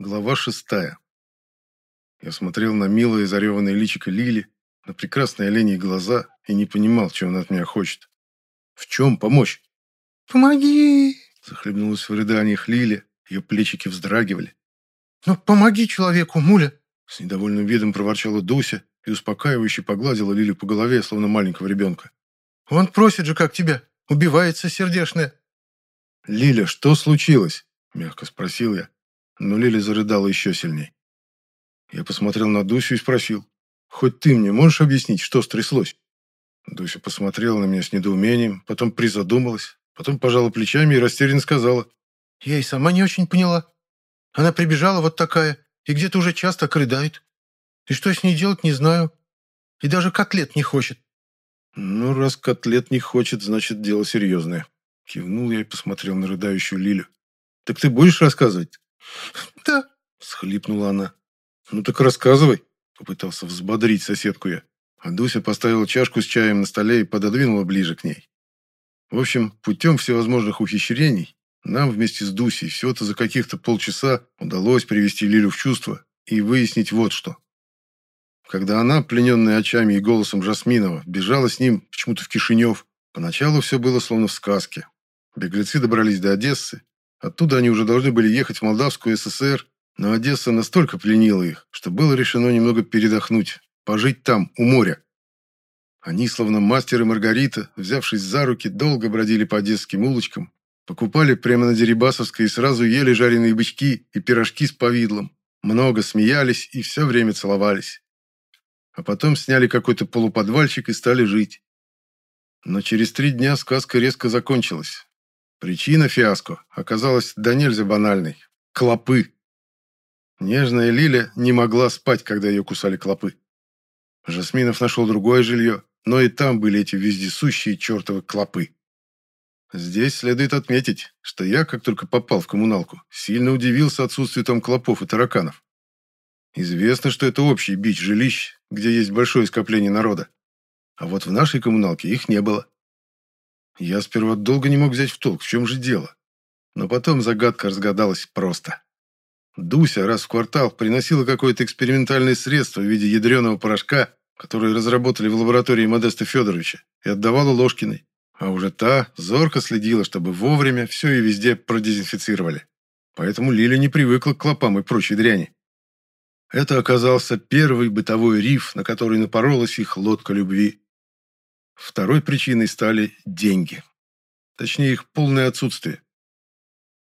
Глава шестая. Я смотрел на милое зареванное личико Лили, на прекрасные оленьи глаза и не понимал, чего она от меня хочет. В чем помочь? «Помоги!» – захлебнулась в рыданиях Лили, ее плечики вздрагивали. «Ну, помоги человеку, муля!» С недовольным видом проворчала Дуся и успокаивающе погладила Лилю по голове, словно маленького ребенка. «Он просит же, как тебя! Убивается сердешное!» «Лиля, что случилось?» – мягко спросил я, но Лиля зарыдала еще сильней. Я посмотрел на Дусю и спросил, «Хоть ты мне можешь объяснить, что стряслось?» Дуся посмотрела на меня с недоумением, потом призадумалась, потом пожала плечами и растерянно сказала, «Я и сама не очень поняла. Она прибежала вот такая, и где-то уже часто рыдает. И что с ней делать, не знаю. И даже котлет не хочет». «Ну, раз котлет не хочет, значит, дело серьезное». Кивнул я и посмотрел на рыдающую Лилю. «Так ты будешь рассказывать?» «Да», — схлипнула она. «Ну так рассказывай», — попытался взбодрить соседку я. А Дуся поставила чашку с чаем на столе и пододвинула ближе к ней. В общем, путем всевозможных ухищрений нам вместе с Дусей всего-то за каких-то полчаса удалось привести Лилю в чувство и выяснить вот что. Когда она, плененная очами и голосом Жасминова, бежала с ним почему-то в Кишинев, поначалу все было словно в сказке. Беглецы добрались до Одессы, Оттуда они уже должны были ехать в Молдавскую ССР, но Одесса настолько пленила их, что было решено немного передохнуть, пожить там, у моря. Они, словно мастер и Маргарита, взявшись за руки, долго бродили по одесским улочкам, покупали прямо на Дерибасовской и сразу ели жареные бычки и пирожки с повидлом, много смеялись и все время целовались. А потом сняли какой-то полуподвальчик и стали жить. Но через три дня сказка резко закончилась. Причина фиаско оказалась до нельзя банальной. Клопы. Нежная Лиля не могла спать, когда ее кусали клопы. Жасминов нашел другое жилье, но и там были эти вездесущие чертовы клопы. Здесь следует отметить, что я, как только попал в коммуналку, сильно удивился отсутствию там клопов и тараканов. Известно, что это общий бич жилищ, где есть большое скопление народа. А вот в нашей коммуналке их не было. Я сперва долго не мог взять в толк, в чем же дело. Но потом загадка разгадалась просто. Дуся раз в квартал приносила какое-то экспериментальное средство в виде ядреного порошка, которое разработали в лаборатории Модеста Федоровича, и отдавала Ложкиной. А уже та зорко следила, чтобы вовремя все и везде продезинфицировали. Поэтому Лиля не привыкла к клопам и прочей дряни. Это оказался первый бытовой риф, на который напоролась их лодка любви. Второй причиной стали деньги. Точнее, их полное отсутствие.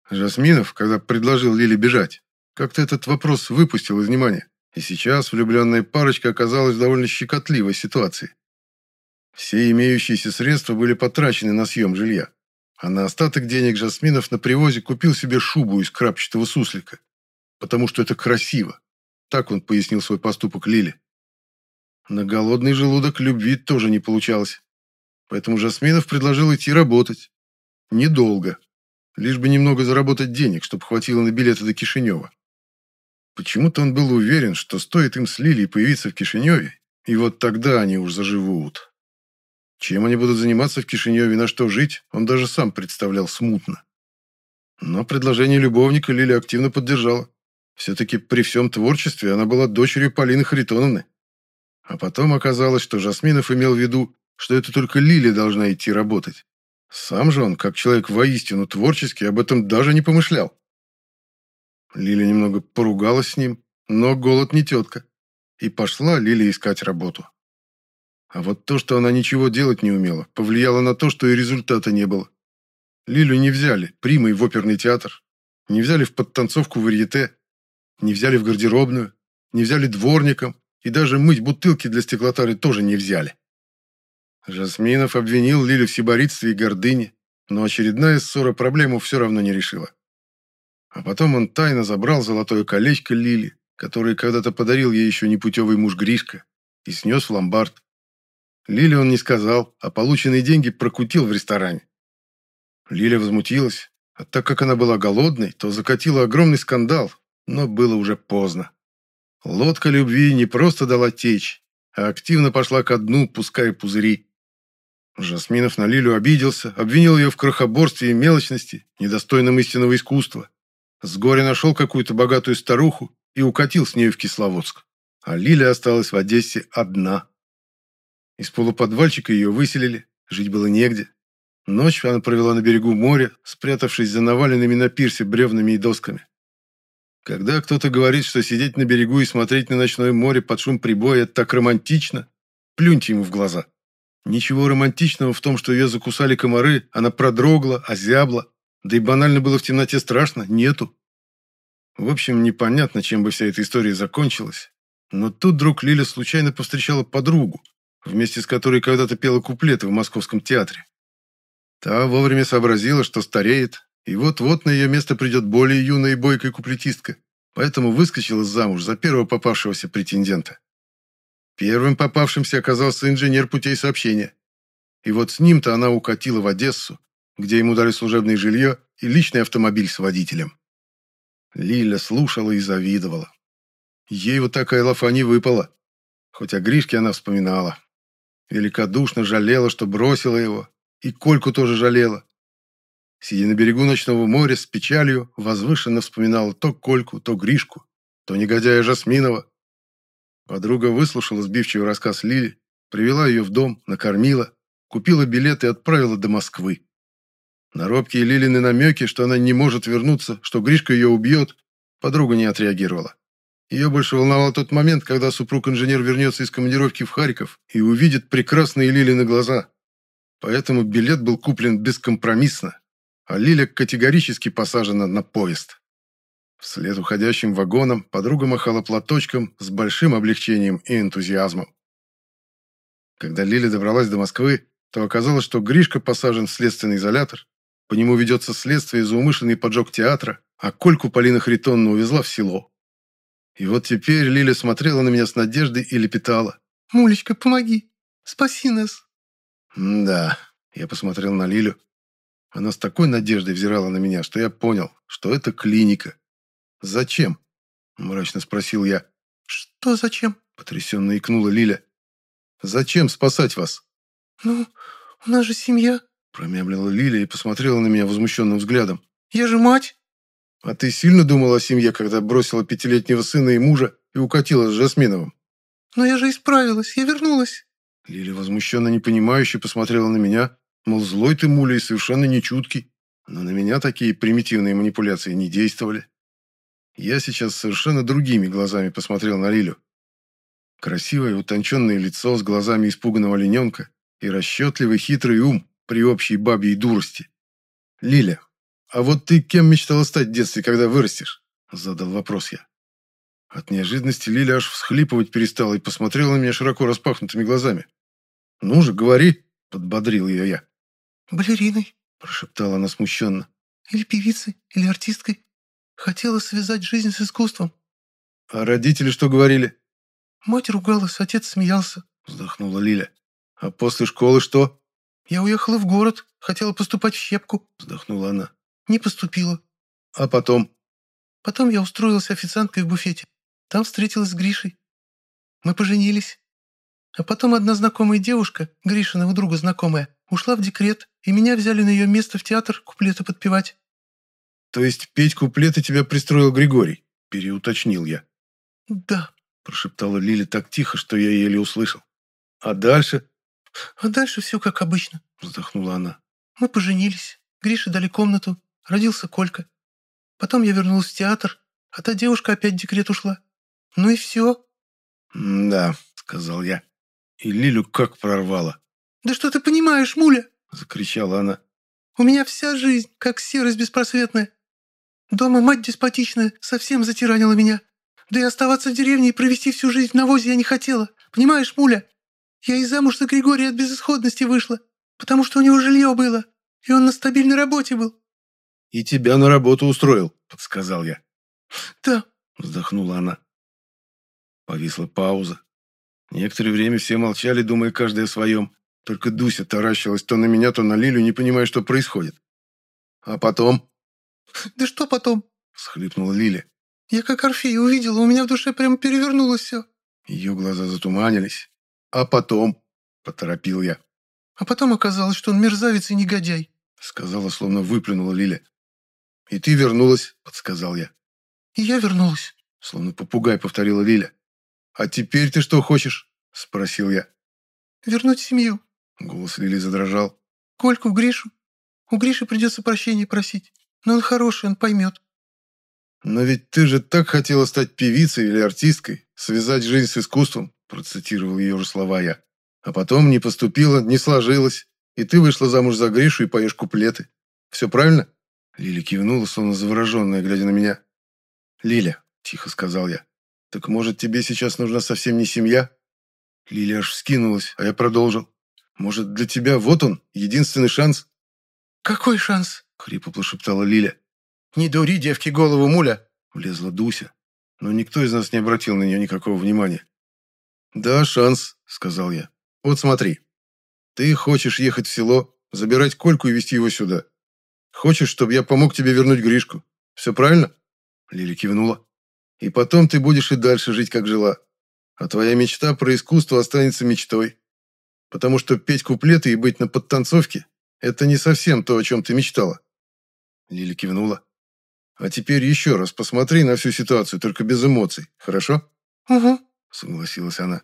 Жасминов, когда предложил Лиле бежать, как-то этот вопрос выпустил из внимания. И сейчас влюбленная парочка оказалась в довольно щекотливой ситуации. Все имеющиеся средства были потрачены на съем жилья. А на остаток денег Жасминов на привозе купил себе шубу из крапчатого суслика. Потому что это красиво. Так он пояснил свой поступок Лиле. На голодный желудок любви тоже не получалось. Поэтому Жасминов предложил идти работать. Недолго. Лишь бы немного заработать денег, чтобы хватило на билеты до Кишинева. Почему-то он был уверен, что стоит им с Лилией появиться в Кишиневе, и вот тогда они уж заживут. Чем они будут заниматься в Кишиневе, на что жить, он даже сам представлял смутно. Но предложение любовника Лилия активно поддержала. Все-таки при всем творчестве она была дочерью Полины Харитоновны. А потом оказалось, что Жасминов имел в виду, что это только Лили должна идти работать. Сам же он, как человек воистину творческий, об этом даже не помышлял. Лили немного поругалась с ним, но голод не тетка. И пошла Лили искать работу. А вот то, что она ничего делать не умела, повлияло на то, что и результата не было. Лилю не взяли примой в оперный театр, не взяли в подтанцовку в варьете, не взяли в гардеробную, не взяли дворником, и даже мыть бутылки для стеклотары тоже не взяли. Жасминов обвинил Лилю в сиборитстве и гордыне, но очередная ссора проблему все равно не решила. А потом он тайно забрал золотое колечко Лили, которое когда-то подарил ей еще непутевый муж Гришка, и снес в ломбард. Лиле он не сказал, а полученные деньги прокутил в ресторане. Лиля возмутилась, а так как она была голодной, то закатила огромный скандал, но было уже поздно. Лодка любви не просто дала течь, а активно пошла ко дну, пуская пузыри. Жасминов на Лилю обиделся, обвинил ее в крохоборстве и мелочности, недостойном истинного искусства. С горя нашел какую-то богатую старуху и укатил с нею в Кисловодск. А Лиля осталась в Одессе одна. Из полуподвальчика ее выселили, жить было негде. Ночь она провела на берегу моря, спрятавшись за наваленными на пирсе бревнами и досками. Когда кто-то говорит, что сидеть на берегу и смотреть на ночное море под шум прибоя – это так романтично, плюньте ему в глаза. Ничего романтичного в том, что ее закусали комары, она продрогла, озябла, да и банально было в темноте страшно, нету. В общем, непонятно, чем бы вся эта история закончилась, но тут вдруг Лиля случайно повстречала подругу, вместе с которой когда-то пела куплеты в Московском театре. Та вовремя сообразила, что стареет, и вот-вот на ее место придет более юная и бойкая куплетистка, поэтому выскочила замуж за первого попавшегося претендента. Первым попавшимся оказался инженер путей сообщения. И вот с ним-то она укатила в Одессу, где ему дали служебное жилье и личный автомобиль с водителем. Лиля слушала и завидовала. Ей вот такая лафа не выпала. Хоть о Гришке она вспоминала. Великодушно жалела, что бросила его, и Кольку тоже жалела. Сидя на берегу ночного моря с печалью, возвышенно вспоминала то Кольку, то Гришку, то негодяя Жасминова. Подруга выслушала сбивчивый рассказ Лили, привела ее в дом, накормила, купила билет и отправила до Москвы. На робкие Лилины намеки, что она не может вернуться, что Гришка ее убьет, подруга не отреагировала. Ее больше волновал тот момент, когда супруг-инженер вернется из командировки в Харьков и увидит прекрасные Лилины глаза. Поэтому билет был куплен бескомпромиссно, а Лиля категорически посажена на поезд. Вслед уходящим вагоном подруга махала платочком с большим облегчением и энтузиазмом. Когда Лиля добралась до Москвы, то оказалось, что Гришка посажен в следственный изолятор, по нему ведется следствие за умышленный поджог театра, а Кольку Полина Харитонна увезла в село. И вот теперь Лиля смотрела на меня с надеждой и лепетала. «Мулечка, помоги! Спаси нас!» «Да», я посмотрел на Лилю. Она с такой надеждой взирала на меня, что я понял, что это клиника. «Зачем?» – мрачно спросил я. «Что зачем?» – потрясенно икнула Лиля. «Зачем спасать вас?» «Ну, у нас же семья», – промямлила Лиля и посмотрела на меня возмущенным взглядом. «Я же мать». «А ты сильно думала о семье, когда бросила пятилетнего сына и мужа и укатила с Жасминовым?» «Но я же исправилась, я вернулась». Лиля возмущенно непонимающе посмотрела на меня, мол, злой ты, муля, и совершенно нечуткий. Но на меня такие примитивные манипуляции не действовали. Я сейчас совершенно другими глазами посмотрел на Лилю. Красивое утонченное лицо с глазами испуганного олененка и расчетливый хитрый ум при общей бабьей дурости. «Лиля, а вот ты кем мечтала стать в детстве, когда вырастешь?» Задал вопрос я. От неожиданности Лиля аж всхлипывать перестала и посмотрела на меня широко распахнутыми глазами. «Ну же, говори!» – подбодрил ее я. «Балериной», – прошептала она смущенно. «Или певицей, или артисткой. Хотела связать жизнь с искусством». «А родители что говорили?» «Мать ругалась, отец смеялся», – вздохнула Лиля. «А после школы что?» «Я уехала в город, хотела поступать в щепку», – вздохнула она. «Не поступила». «А потом?» «Потом я устроилась официанткой в буфете. Там встретилась с Гришей. Мы поженились. А потом одна знакомая девушка, Гришина, друга знакомая, ушла в декрет, и меня взяли на ее место в театр куплеты подпевать. «То есть петь куплеты тебя пристроил Григорий?» – переуточнил я. «Да», – прошептала Лиля так тихо, что я еле услышал. «А дальше?» «А дальше все как обычно», – вздохнула она. «Мы поженились, Грише дали комнату, родился Колька. Потом я вернулась в театр, а та девушка опять в декрет ушла. Ну и все». «Да», – сказал я. И Лилю как прорвало. «Да что ты понимаешь, муля?» – закричала она. «У меня вся жизнь, как серость беспросветная. Дома мать деспотичная совсем затиранила меня. Да и оставаться в деревне и провести всю жизнь в навозе я не хотела. Понимаешь, муля? Я и замуж за Григория от безысходности вышла, потому что у него жилье было, и он на стабильной работе был». «И тебя на работу устроил», – подсказал я. «Да», – вздохнула она. Повисла пауза. Некоторое время все молчали, думая каждый о своем. Только Дуся таращилась то на меня, то на Лилю, не понимая, что происходит. А потом... «Да что потом?» – всхлипнула Лиля. «Я как Орфея увидела, у меня в душе прямо перевернулось все». Ее глаза затуманились. «А потом?» – поторопил я. «А потом оказалось, что он мерзавец и негодяй», – сказала, словно выплюнула Лиля. И ты вернулась, подсказал я. И я вернулась. Словно попугай повторила Лиля. А теперь ты что хочешь? Спросил я. Вернуть семью. Голос Лили задрожал. Кольку, Гришу. У Гриши придется прощения просить. Но он хороший, он поймет. «Но ведь ты же так хотела стать певицей или артисткой, связать жизнь с искусством», процитировал ее же слова я. «А потом не поступила, не сложилось, и ты вышла замуж за Гришу и поешь куплеты. Все правильно?» Лиля кивнула, словно завороженная, глядя на меня. «Лиля», — тихо сказал я, — «так может тебе сейчас нужна совсем не семья?» Лиля аж вскинулась, а я продолжил. «Может, для тебя вот он, единственный шанс?» «Какой шанс?» — хрипло прошептала Лиля. «Не дури, девки, голову, муля!» — влезла Дуся. Но никто из нас не обратил на нее никакого внимания. «Да, шанс», — сказал я. «Вот смотри. Ты хочешь ехать в село, забирать Кольку и везти его сюда. Хочешь, чтобы я помог тебе вернуть Гришку. Все правильно?» Лили кивнула. «И потом ты будешь и дальше жить, как жила. А твоя мечта про искусство останется мечтой. Потому что петь куплеты и быть на подтанцовке – это не совсем то, о чем ты мечтала». Лили кивнула. «А теперь еще раз посмотри на всю ситуацию, только без эмоций, хорошо?» «Угу», — согласилась она.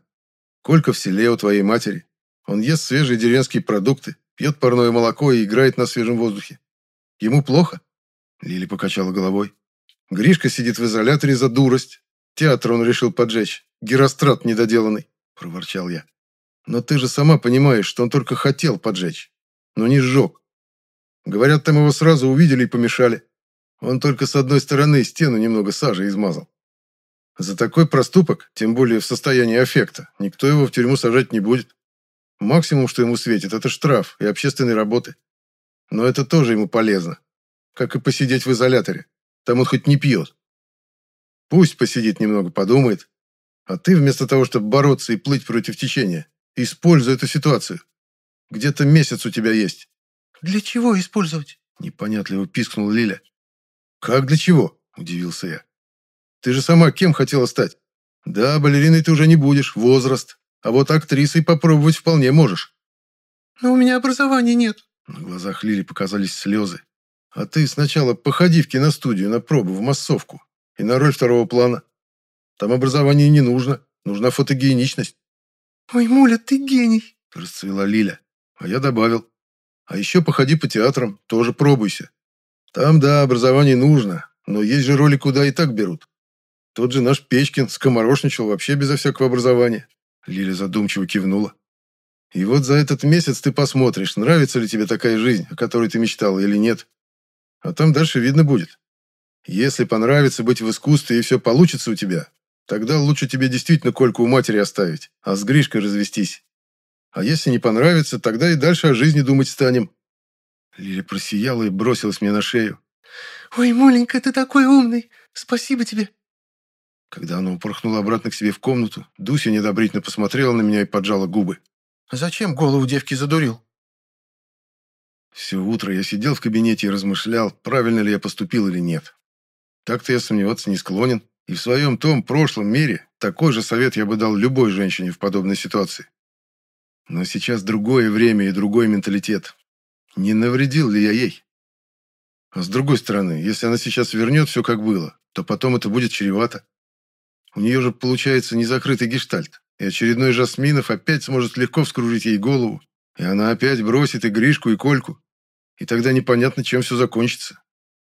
«Колька в селе у твоей матери. Он ест свежие деревенские продукты, пьет парное молоко и играет на свежем воздухе. Ему плохо?» Лили покачала головой. «Гришка сидит в изоляторе за дурость. Театр он решил поджечь. Герострат недоделанный», — проворчал я. «Но ты же сама понимаешь, что он только хотел поджечь, но не сжег. Говорят, там его сразу увидели и помешали. Он только с одной стороны стену немного сажи измазал. За такой проступок, тем более в состоянии аффекта, никто его в тюрьму сажать не будет. Максимум, что ему светит, это штраф и общественные работы. Но это тоже ему полезно. Как и посидеть в изоляторе. Там он хоть не пьет. Пусть посидит немного, подумает. А ты, вместо того, чтобы бороться и плыть против течения, используй эту ситуацию. Где-то месяц у тебя есть. «Для чего использовать?» Непонятливо пискнул Лиля. «Как для чего?» – удивился я. «Ты же сама кем хотела стать? Да, балериной ты уже не будешь, возраст. А вот актрисой попробовать вполне можешь». «Но у меня образования нет». На глазах Лили показались слезы. «А ты сначала походи в киностудию на пробу, в массовку. И на роль второго плана. Там образование не нужно. Нужна фотогеничность». «Ой, Муля, ты гений!» – расцвела Лиля. А я добавил. «А еще походи по театрам, тоже пробуйся. Там, да, образование нужно, но есть же роли, куда и так берут. Тот же наш Печкин скоморошничал вообще безо всякого образования. Лиля задумчиво кивнула. И вот за этот месяц ты посмотришь, нравится ли тебе такая жизнь, о которой ты мечтала или нет. А там дальше видно будет. Если понравится быть в искусстве и все получится у тебя, тогда лучше тебе действительно Кольку у матери оставить, а с Гришкой развестись. А если не понравится, тогда и дальше о жизни думать станем. Лиля просияла и бросилась мне на шею. «Ой, Моленька, ты такой умный! Спасибо тебе!» Когда она упорхнула обратно к себе в комнату, Дуся недобрительно посмотрела на меня и поджала губы. «Зачем голову девки задурил?» Все утро я сидел в кабинете и размышлял, правильно ли я поступил или нет. Так-то я сомневаться не склонен, и в своем том прошлом мире такой же совет я бы дал любой женщине в подобной ситуации. Но сейчас другое время и другой менталитет. Не навредил ли я ей? А с другой стороны, если она сейчас вернет все как было, то потом это будет чревато. У нее же получается незакрытый гештальт, и очередной Жасминов опять сможет легко вскружить ей голову, и она опять бросит и Гришку, и Кольку. И тогда непонятно, чем все закончится.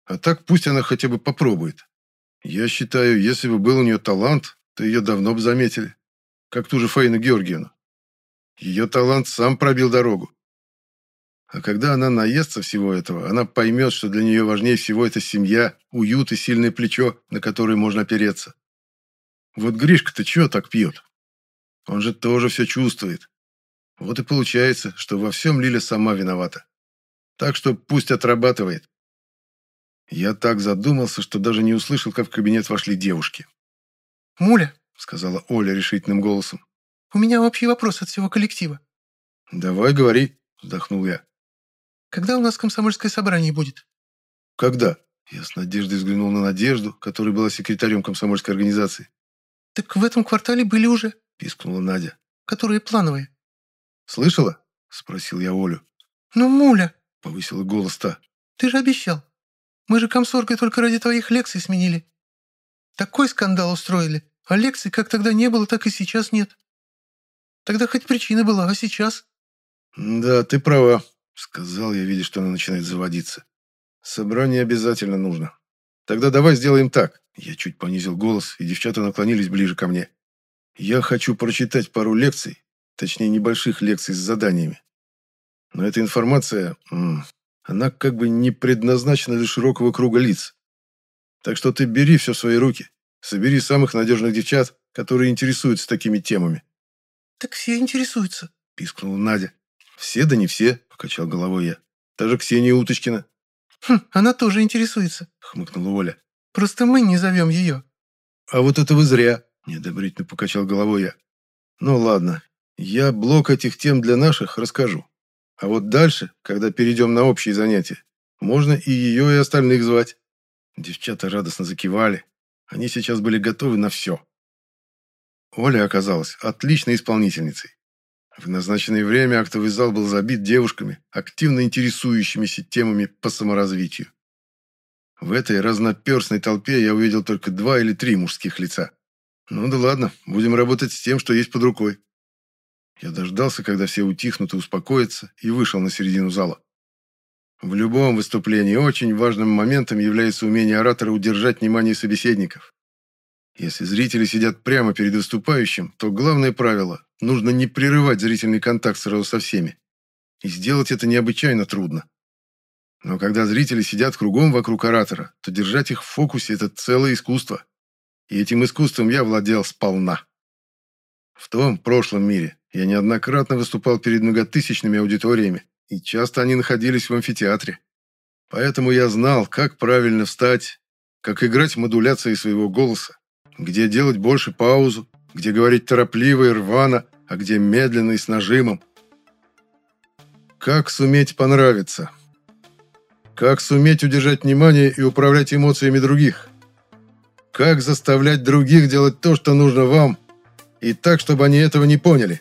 А так пусть она хотя бы попробует. Я считаю, если бы был у нее талант, то ее давно бы заметили. Как ту же Фаину Георгиевну. Ее талант сам пробил дорогу. А когда она наестся всего этого, она поймет, что для нее важнее всего это семья, уют и сильное плечо, на которое можно опереться. Вот Гришка-то чего так пьет? Он же тоже все чувствует. Вот и получается, что во всем Лиля сама виновата. Так что пусть отрабатывает. Я так задумался, что даже не услышал, как в кабинет вошли девушки. «Муля», — сказала Оля решительным голосом, — «у меня общий вопрос от всего коллектива». «Давай, говори», — вздохнул я. Когда у нас комсомольское собрание будет?» «Когда?» Я с надеждой взглянул на Надежду, которая была секретарем комсомольской организации. «Так в этом квартале были уже», — пискнула Надя. «Которые плановые». «Слышала?» — спросил я Олю. «Ну, Муля», — повысила голос та. «ты же обещал. Мы же комсоргой только ради твоих лекций сменили. Такой скандал устроили, а лекций как тогда не было, так и сейчас нет. Тогда хоть причина была, а сейчас? Да, ты права, сказал я, видя, что она начинает заводиться. Собрание обязательно нужно. Тогда давай сделаем так. Я чуть понизил голос, и девчата наклонились ближе ко мне. Я хочу прочитать пару лекций, точнее небольших лекций с заданиями. Но эта информация, она как бы не предназначена для широкого круга лиц. Так что ты бери все в свои руки, собери самых надежных девчат, которые интересуются такими темами. «Так все интересуются», – пискнула Надя. «Все да не все», – покачал головой я. «Даже Ксения Уточкина». «Хм, она тоже интересуется», – хмыкнула Оля. «Просто мы не зовем ее». «А вот это вы зря», – неодобрительно покачал головой я. «Ну ладно, я блок этих тем для наших расскажу. А вот дальше, когда перейдем на общие занятия, можно и ее, и остальных звать». Девчата радостно закивали. Они сейчас были готовы на все. Оля оказалась отличной исполнительницей. В назначенное время актовый зал был забит девушками, активно интересующимися темами по саморазвитию. В этой разноперстной толпе я увидел только два или три мужских лица. Ну да ладно, будем работать с тем, что есть под рукой. Я дождался, когда все утихнут и успокоятся, и вышел на середину зала. В любом выступлении очень важным моментом является умение оратора удержать внимание собеседников. Если зрители сидят прямо перед выступающим, то главное правило – нужно не прерывать зрительный контакт сразу со всеми. И сделать это необычайно трудно. Но когда зрители сидят кругом вокруг оратора, то держать их в фокусе – это целое искусство. И этим искусством я владел сполна. В том прошлом мире я неоднократно выступал перед многотысячными аудиториями, и часто они находились в амфитеатре. Поэтому я знал, как правильно встать, как играть модуляцией своего голоса, где делать больше паузу, где говорить торопливо и рвано, а где медленно и с нажимом. Как суметь понравиться? Как суметь удержать внимание и управлять эмоциями других? Как заставлять других делать то, что нужно вам, и так, чтобы они этого не поняли?»